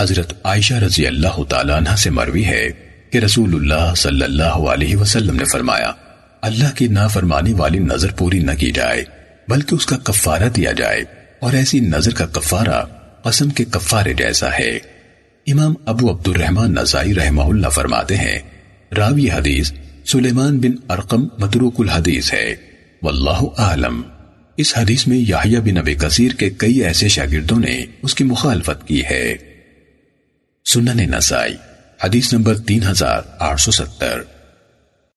حضرت عائشہ رضی اللہ تعالیٰ عنہ سے مروی ہے کہ رسول اللہ صلی اللہ علیہ وسلم نے فرمایا، اللہ کی نافرمانی والی نظر پوری نہ کی جائے، بلکہ اس کا کفارہ دیا جائے، اور ایسی نظر کا کفارہ قسم کے کفارے جیسا ہے۔ امام ابو عبد الرحمن نزائی رحمہ اللہ فرماتے ہیں، راوی حدیث سلیمان بن ارقم متروک الحدیث ہے۔ واللہ اعلم۔ اس حدیث میں یحییٰ بن ابی کثیر کے کئی ایسے شاگردوں نے اس کی مخالفت کی ہے۔ سنن نسائی حدیث نمبر تین ہزار آٹھ سو ستر۔